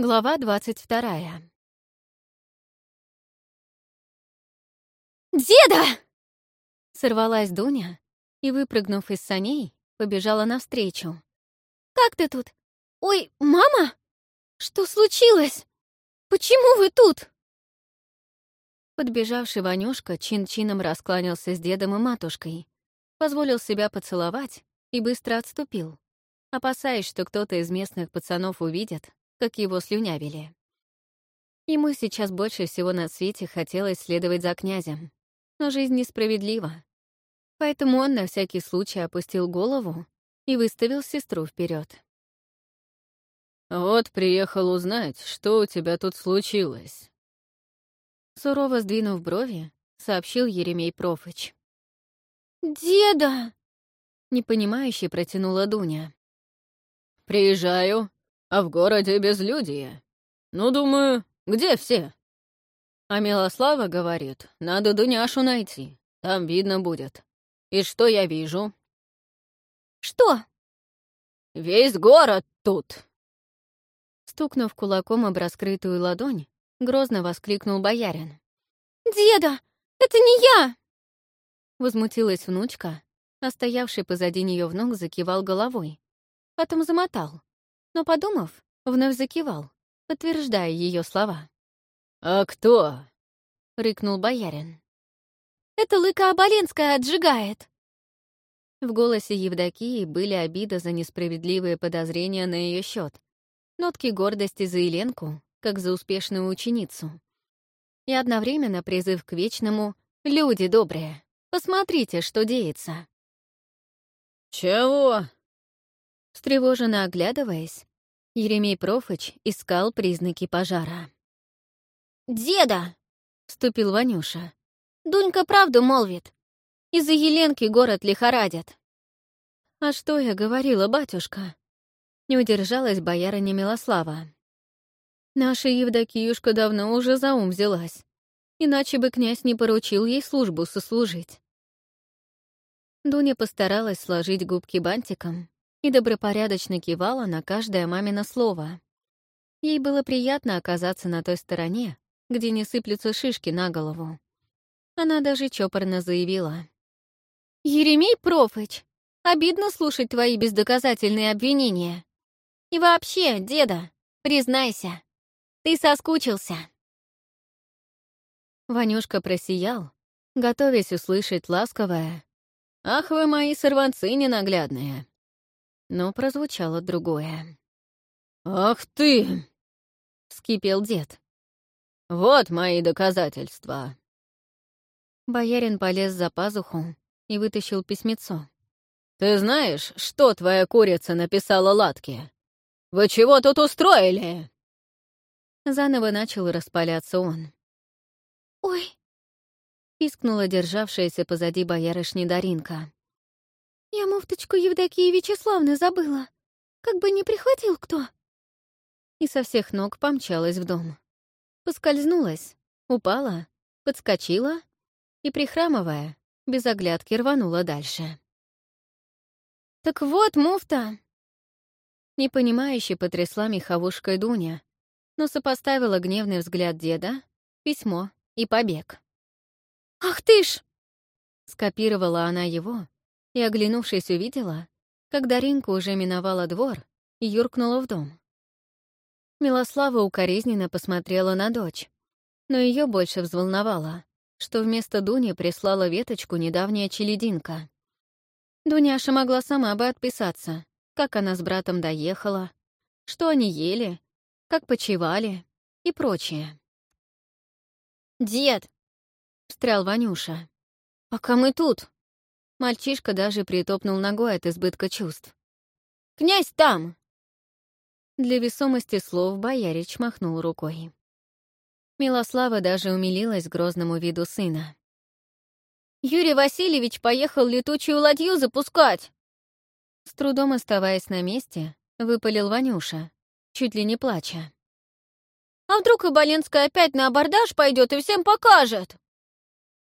Глава двадцать вторая. «Деда!» Сорвалась Дуня и, выпрыгнув из саней, побежала навстречу. «Как ты тут? Ой, мама? Что случилось? Почему вы тут?» Подбежавший Ванюшка чин-чином раскланялся с дедом и матушкой, позволил себя поцеловать и быстро отступил, опасаясь, что кто-то из местных пацанов увидит, как его слюнявили. Ему сейчас больше всего на свете хотелось следовать за князем, но жизнь несправедлива. Поэтому он на всякий случай опустил голову и выставил сестру вперед. «Вот приехал узнать, что у тебя тут случилось». Сурово сдвинув брови, сообщил Еремей Профыч. «Деда!» — непонимающе протянула Дуня. «Приезжаю, а в городе безлюдие. Ну, думаю, где все? А Милослава говорит, надо Дуняшу найти, там видно будет. И что я вижу? Что? Весь город тут. Стукнув кулаком об раскрытую ладонь, грозно воскликнул боярин. «Деда, это не я!» Возмутилась внучка, а стоявший позади нее внук закивал головой. Потом замотал но, подумав, вновь закивал, подтверждая ее слова. «А кто?» — рыкнул боярин. «Это Лыка Оболенская отжигает!» В голосе Евдокии были обида за несправедливые подозрения на ее счет, нотки гордости за Еленку, как за успешную ученицу. И одновременно призыв к вечному «Люди добрые, посмотрите, что деется!» «Чего?» Встревоженно оглядываясь, Еремей Профыч искал признаки пожара. «Деда!» — вступил Ванюша. «Дунька правду молвит. Из-за Еленки город лихорадят». «А что я говорила, батюшка?» Не удержалась боярыня Милослава. «Наша Евдокиюшка давно уже за ум взялась, иначе бы князь не поручил ей службу сослужить». Дуня постаралась сложить губки бантиком, и добропорядочно кивала на каждое мамино слово. Ей было приятно оказаться на той стороне, где не сыплются шишки на голову. Она даже чопорно заявила. «Еремей Профыч, обидно слушать твои бездоказательные обвинения. И вообще, деда, признайся, ты соскучился». Ванюшка просиял, готовясь услышать ласковое «Ах вы мои сорванцы ненаглядные!» Но прозвучало другое. «Ах ты!» — вскипел дед. «Вот мои доказательства!» Боярин полез за пазуху и вытащил письмецо. «Ты знаешь, что твоя курица написала Латке? Вы чего тут устроили?» Заново начал распаляться он. «Ой!» — пискнула державшаяся позади боярышни Даринка. «Я муфточку Евдокии Вячеславны забыла. Как бы не прихватил кто». И со всех ног помчалась в дом. Поскользнулась, упала, подскочила и, прихрамывая, без оглядки рванула дальше. «Так вот, муфта!» Непонимающе потрясла меховушкой Дуня, но сопоставила гневный взгляд деда, письмо и побег. «Ах ты ж!» Скопировала она его и, оглянувшись, увидела, как Даринка уже миновала двор и юркнула в дом. Милослава укоризненно посмотрела на дочь, но ее больше взволновало, что вместо Дуни прислала веточку недавняя челединка. Дуняша могла сама бы отписаться, как она с братом доехала, что они ели, как почевали и прочее. «Дед!» — встрял Ванюша. «Пока мы тут, Мальчишка даже притопнул ногой от избытка чувств. «Князь там!» Для весомости слов боярич махнул рукой. Милослава даже умилилась грозному виду сына. «Юрий Васильевич поехал летучую ладью запускать!» С трудом оставаясь на месте, выпалил Ванюша, чуть ли не плача. «А вдруг Оболенская опять на абордаж пойдет и всем покажет?»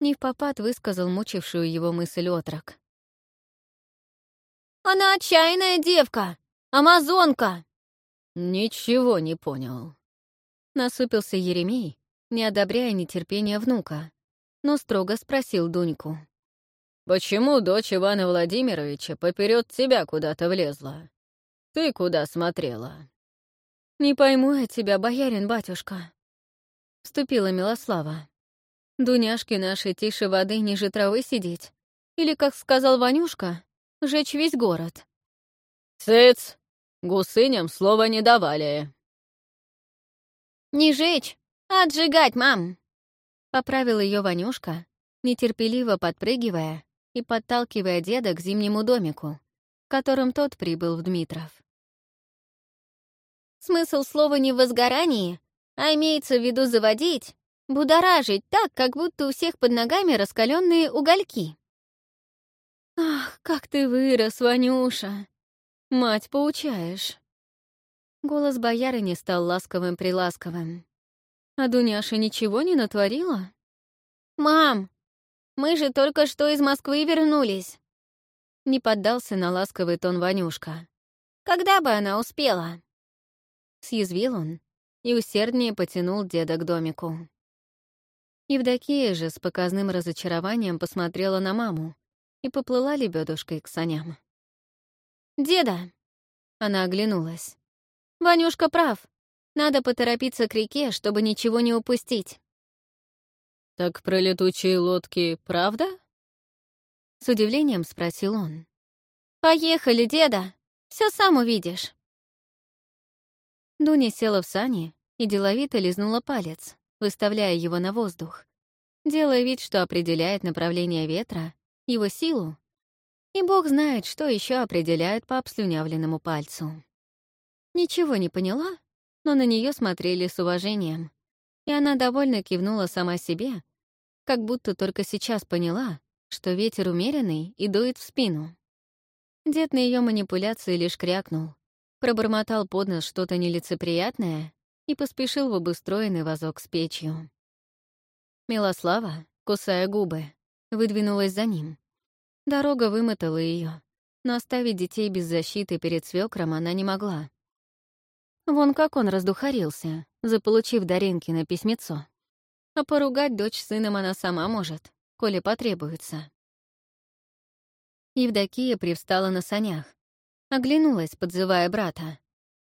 Не в попад высказал мучившую его мысль отрок. «Она отчаянная девка! Амазонка!» «Ничего не понял». Насупился Еремей, не одобряя нетерпения внука, но строго спросил Дуньку. «Почему дочь Ивана Владимировича поперед тебя куда-то влезла? Ты куда смотрела?» «Не пойму я тебя, боярин-батюшка», — вступила Милослава. «Дуняшки наши тише воды ниже травы сидеть. Или, как сказал Ванюшка, жечь весь город». «Цыц! Гусыням слова не давали». «Не жечь, а отжигать, мам!» Поправил ее Ванюшка, нетерпеливо подпрыгивая и подталкивая деда к зимнему домику, которым тот прибыл в Дмитров. Смысл слова не в возгорании, а имеется в виду заводить, будоражить так, как будто у всех под ногами раскаленные угольки. «Ах, как ты вырос, Ванюша! Мать, поучаешь!» Голос боярыни стал ласковым-приласковым. «А Дуняша ничего не натворила?» «Мам, мы же только что из Москвы вернулись!» Не поддался на ласковый тон Ванюшка. «Когда бы она успела?» Съязвил он и усерднее потянул деда к домику. Евдокия же с показным разочарованием посмотрела на маму и поплыла лебедушкой к саням. «Деда!» Она оглянулась. «Ванюшка прав. Надо поторопиться к реке, чтобы ничего не упустить». «Так про летучие лодки правда?» С удивлением спросил он. «Поехали, деда! Все сам увидишь!» Дуня села в сани и деловито лизнула палец, выставляя его на воздух, делая вид, что определяет направление ветра, его силу, и бог знает, что еще определяет по обслюнявленному пальцу. Ничего не поняла, но на нее смотрели с уважением, и она довольно кивнула сама себе, как будто только сейчас поняла, что ветер умеренный и дует в спину. Дед на ее манипуляции лишь крякнул, пробормотал под нос что-то нелицеприятное и поспешил в обустроенный вазок с печью. Милослава, кусая губы, выдвинулась за ним. Дорога вымотала ее, но оставить детей без защиты перед свекром она не могла. Вон как он раздухарился, заполучив Даринки на письмецо. А поругать дочь сыном она сама может, коли потребуется. Евдокия привстала на санях, Оглянулась, подзывая брата.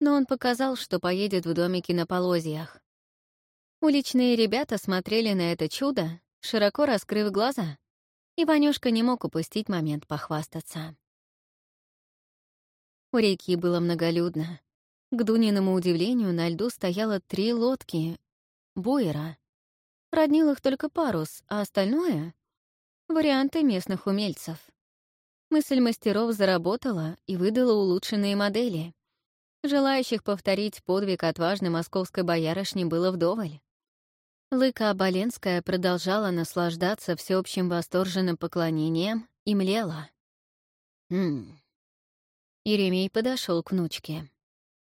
Но он показал, что поедет в домике на полозьях. Уличные ребята смотрели на это чудо, широко раскрыв глаза, и Ванюшка не мог упустить момент похвастаться. У реки было многолюдно. К Дуниному удивлению на льду стояло три лодки буера. Роднил их только парус, а остальное — варианты местных умельцев. Мысль мастеров заработала и выдала улучшенные модели. Желающих повторить подвиг отважной московской боярышни было вдоволь. Лыка Оболенская продолжала наслаждаться всеобщим восторженным поклонением и млела. «Хм...» Еремей подошел к внучке.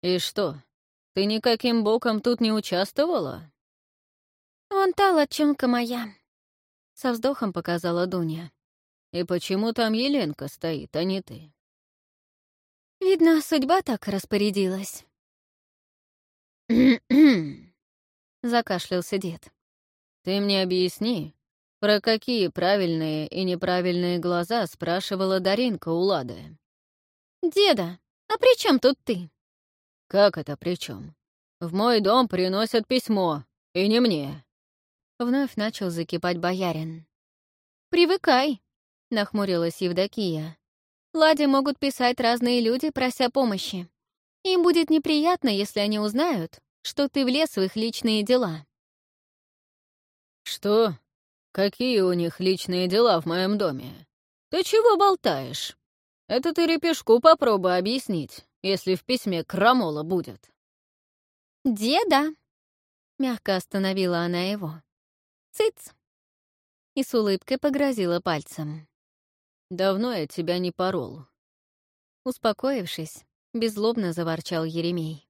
«И что, ты никаким боком тут не участвовала?» «Вон та латчонка моя», — со вздохом показала Дуня. И почему там Еленка стоит, а не ты? Видно, судьба так распорядилась. Закашлялся дед. Ты мне объясни, про какие правильные и неправильные глаза спрашивала Даринка у Лады? Деда, а при чем тут ты? Как это при чем? В мой дом приносят письмо, и не мне. Вновь начал закипать боярин. Привыкай, — нахмурилась Евдокия. «Ладе могут писать разные люди, прося помощи. Им будет неприятно, если они узнают, что ты влез в их личные дела». «Что? Какие у них личные дела в моем доме? Ты чего болтаешь? Это ты репешку попробуй объяснить, если в письме крамола будет». «Деда!» — мягко остановила она его. «Цыц!» И с улыбкой погрозила пальцем. Давно я тебя не порол». Успокоившись, беззлобно заворчал Еремей.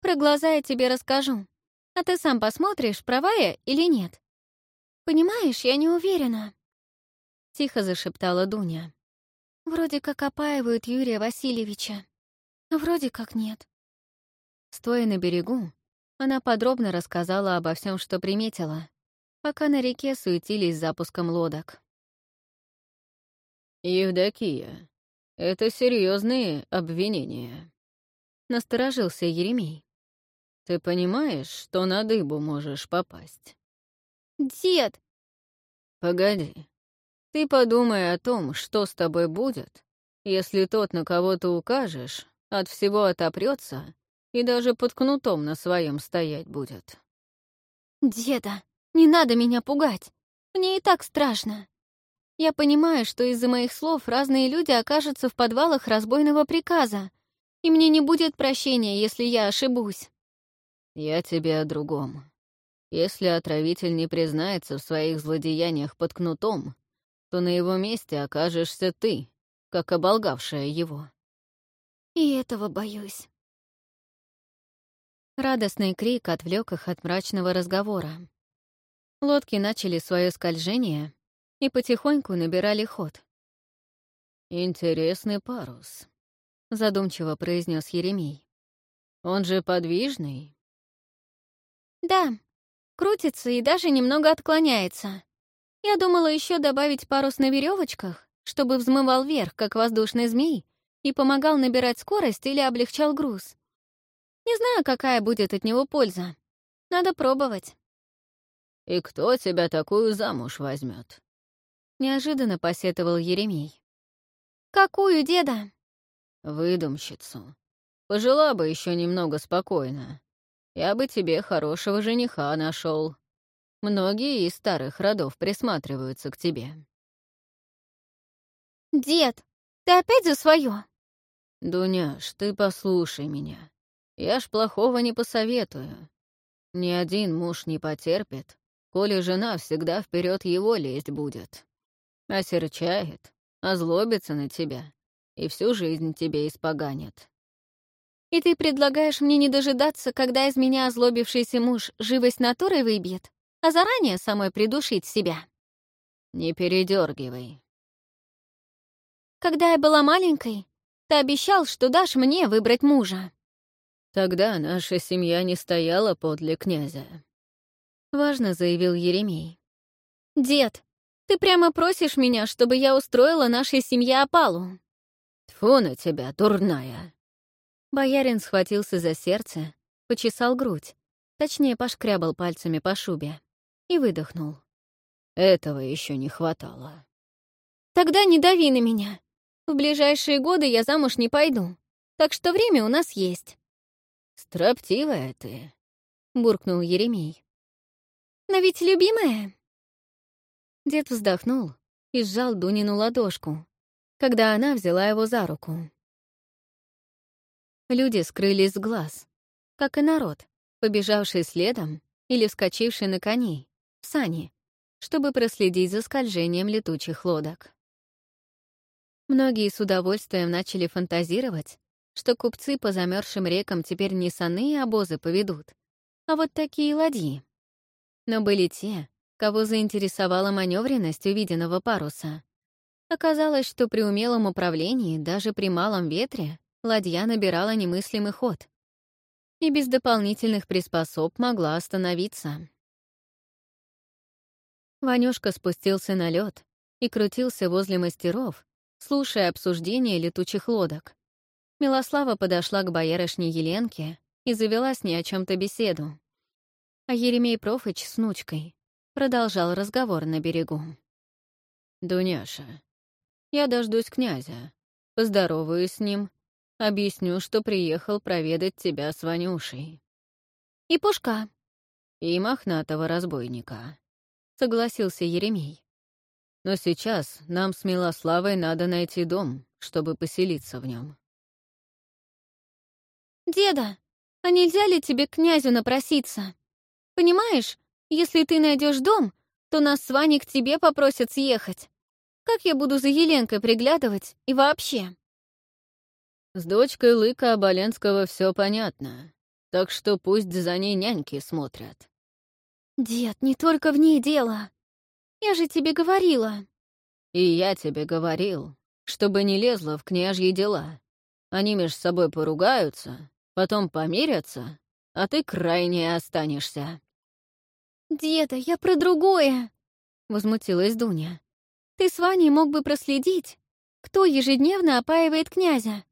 «Про глаза я тебе расскажу, а ты сам посмотришь, права я или нет. Понимаешь, я не уверена». Тихо зашептала Дуня. «Вроде как опаивают Юрия Васильевича, а вроде как нет. Стоя на берегу, она подробно рассказала обо всем, что приметила, пока на реке суетились запуском лодок. «Евдокия, это серьезные обвинения», — насторожился Еремей. «Ты понимаешь, что на дыбу можешь попасть?» «Дед!» «Погоди. Ты подумай о том, что с тобой будет, если тот, на кого ты укажешь, от всего отопрется и даже под кнутом на своем стоять будет». «Деда, не надо меня пугать. Мне и так страшно. Я понимаю, что из-за моих слов разные люди окажутся в подвалах разбойного приказа, и мне не будет прощения, если я ошибусь. Я тебе о другом. Если отравитель не признается в своих злодеяниях под кнутом, то на его месте окажешься ты, как оболгавшая его. И этого боюсь. Радостный крик отвлек их от мрачного разговора. Лодки начали свое скольжение, и потихоньку набирали ход. «Интересный парус», — задумчиво произнес Еремей. «Он же подвижный?» «Да, крутится и даже немного отклоняется. Я думала еще добавить парус на веревочках, чтобы взмывал вверх, как воздушный змей, и помогал набирать скорость или облегчал груз. Не знаю, какая будет от него польза. Надо пробовать». «И кто тебя такую замуж возьмет? — неожиданно посетовал Еремей. «Какую, деда?» «Выдумщицу. Пожила бы еще немного спокойно. Я бы тебе хорошего жениха нашел. Многие из старых родов присматриваются к тебе». «Дед, ты опять за свое? «Дуняш, ты послушай меня. Я ж плохого не посоветую. Ни один муж не потерпит, коли жена всегда вперед его лезть будет осерчает, озлобится на тебя и всю жизнь тебе испоганит. И ты предлагаешь мне не дожидаться, когда из меня озлобившийся муж живость натурой выбьет, а заранее самой придушить себя? Не передергивай. Когда я была маленькой, ты обещал, что дашь мне выбрать мужа. Тогда наша семья не стояла подле князя. Важно заявил Еремей. Дед, ты прямо просишь меня, чтобы я устроила нашей семье опалу?» «Тьфу на тебя, дурная!» Боярин схватился за сердце, почесал грудь, точнее, пошкрябал пальцами по шубе и выдохнул. «Этого еще не хватало». «Тогда не дави на меня. В ближайшие годы я замуж не пойду, так что время у нас есть». «Строптивая ты», — буркнул Еремей. «Но ведь любимая...» Дед вздохнул и сжал Дунину ладошку, когда она взяла его за руку. Люди скрылись с глаз, как и народ, побежавший следом или вскочивший на коней, в сани, чтобы проследить за скольжением летучих лодок. Многие с удовольствием начали фантазировать, что купцы по замерзшим рекам теперь не саны и обозы поведут, а вот такие ладьи. Но были те, кого заинтересовала маневренность увиденного паруса. Оказалось, что при умелом управлении, даже при малом ветре, ладья набирала немыслимый ход и без дополнительных приспособ могла остановиться. Ванюшка спустился на лед и крутился возле мастеров, слушая обсуждение летучих лодок. Милослава подошла к боярышне Еленке и завела с ней о чем то беседу. А Еремей Профыч с внучкой Продолжал разговор на берегу. «Дуняша, я дождусь князя, поздороваюсь с ним, объясню, что приехал проведать тебя с Ванюшей». «И Пушка». «И мохнатого разбойника», — согласился Еремей. «Но сейчас нам с Милославой надо найти дом, чтобы поселиться в нем. «Деда, а нельзя ли тебе к князю напроситься? Понимаешь, если ты найдешь дом, то нас с Ваней к тебе попросят съехать. Как я буду за Еленкой приглядывать и вообще?» «С дочкой Лыка Оболенского все понятно, так что пусть за ней няньки смотрят». «Дед, не только в ней дело. Я же тебе говорила». «И я тебе говорил, чтобы не лезла в княжьи дела. Они между собой поругаются, Потом помирятся, а ты крайне останешься». «Деда, я про другое!» — возмутилась Дуня. «Ты с Ваней мог бы проследить, кто ежедневно опаивает князя.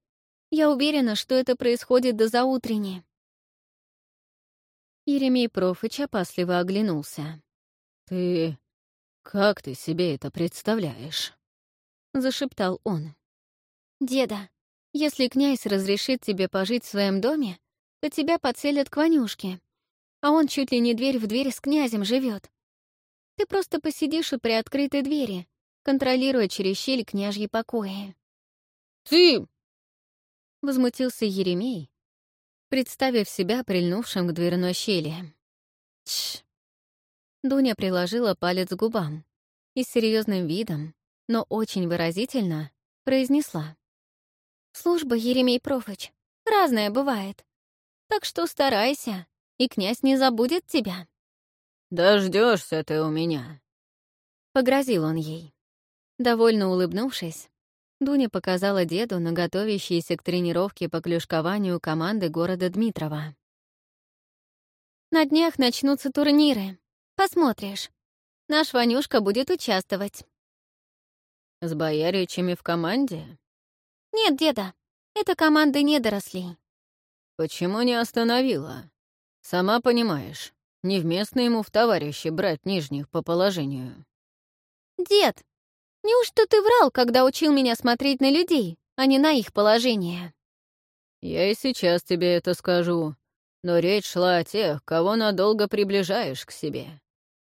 Я уверена, что это происходит до заутрени». Еремей Профыч опасливо оглянулся. «Ты... как ты себе это представляешь?» — зашептал он. «Деда, если князь разрешит тебе пожить в своем доме, то тебя подселят к Ванюшке, а он чуть ли не дверь в дверь с князем живет. Ты просто посидишь у приоткрытой двери, контролируя через щель княжьи покои». «Ты...» — возмутился Еремей, представив себя прильнувшим к дверной щели. Тш. Дуня приложила палец к губам и с серьезным видом, но очень выразительно, произнесла. «Служба, Еремей Профыч, разная бывает. Так что старайся, и князь не забудет тебя». Дождешься ты у меня», — погрозил он ей. Довольно улыбнувшись, Дуня показала деду на готовящиеся к тренировке по клюшкованию команды города Дмитрова. «На днях начнутся турниры. Посмотришь. Наш Ванюшка будет участвовать». «С бояричами в команде?» «Нет, деда, это команды недорослей». «Почему не остановила? Сама понимаешь, невместно ему в товарищи брать нижних по положению». «Дед, неужто ты врал, когда учил меня смотреть на людей, а не на их положение?» «Я и сейчас тебе это скажу, но речь шла о тех, кого надолго приближаешь к себе.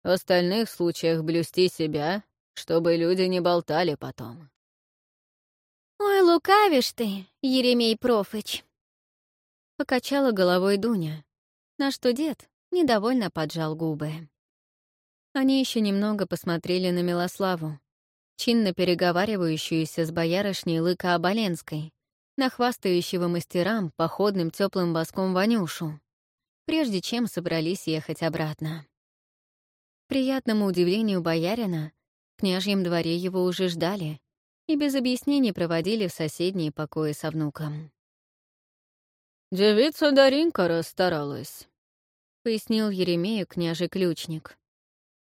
В остальных случаях блюсти себя, чтобы люди не болтали потом». «Ой, лукавишь ты, Еремей Профыч!» Покачала головой Дуня, на что дед недовольно поджал губы. Они еще немного посмотрели на Милославу, чинно переговаривающуюся с боярышней Лыка Оболенской, нахвастающего мастерам походным теплым боском Ванюшу, прежде чем собрались ехать обратно. приятному удивлению боярина, в княжьем дворе его уже ждали и без объяснений проводили в соседние покои со внуком. «Девица Даринка расстаралась», — пояснил Еремею княжий ключник.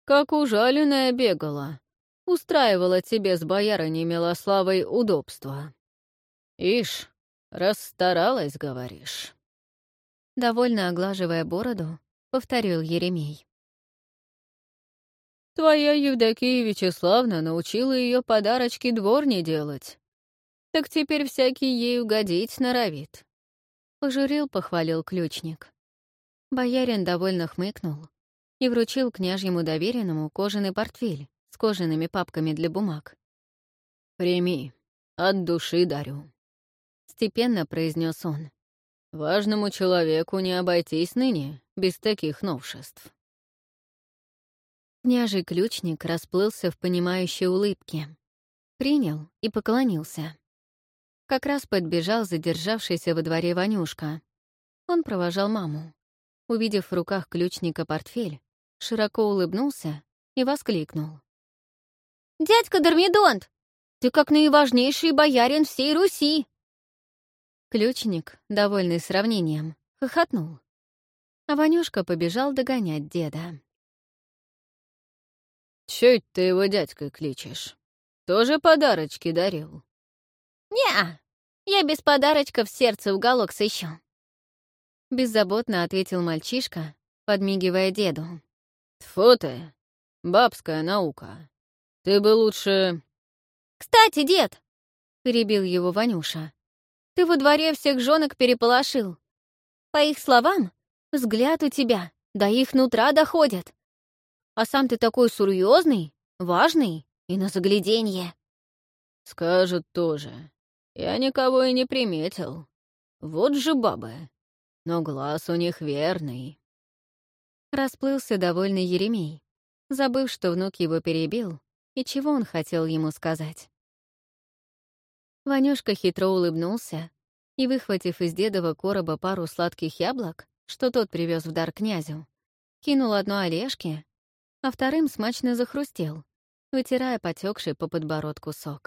«Как ужаленная бегала, устраивала тебе с боярыней Милославой удобства. Ишь, расстаралась, говоришь». Довольно оглаживая бороду, повторил Еремей. Твоя Евдокия Вячеславна научила ее подарочки дворни делать. Так теперь всякий ей угодить норовит. Пожурил, похвалил ключник. Боярин довольно хмыкнул и вручил княжьему доверенному кожаный портфель с кожаными папками для бумаг. «Прими, от души дарю», — степенно произнес он. «Важному человеку не обойтись ныне без таких новшеств». Княжий ключник расплылся в понимающей улыбке. Принял и поклонился. Как раз подбежал задержавшийся во дворе Ванюшка. Он провожал маму. Увидев в руках ключника портфель, широко улыбнулся и воскликнул. «Дядька Дормидонт, ты как наиважнейший боярин всей Руси!» Ключник, довольный сравнением, хохотнул. А Ванюшка побежал догонять деда. Чё это ты его дядькой кличешь? Тоже подарочки дарил?» «Не, я без подарочков сердце уголок сыщу». Беззаботно ответил мальчишка, подмигивая деду. «Тьфу ты, бабская наука. Ты бы лучше...» «Кстати, дед!» — перебил его Ванюша. «Ты во дворе всех жонок переполошил. По их словам, взгляд у тебя до их нутра доходит. А сам ты такой серьезный, важный и на загляденье. Скажут тоже. Я никого и не приметил. Вот же бабы. Но глаз у них верный. Расплылся довольный Еремей, забыв, что внук его перебил, и чего он хотел ему сказать. Ванюшка хитро улыбнулся и, выхватив из дедова короба пару сладких яблок, что тот привез в дар князю, кинул одно Олежке, а вторым смачно захрустел, вытирая потекший по подбородку сок.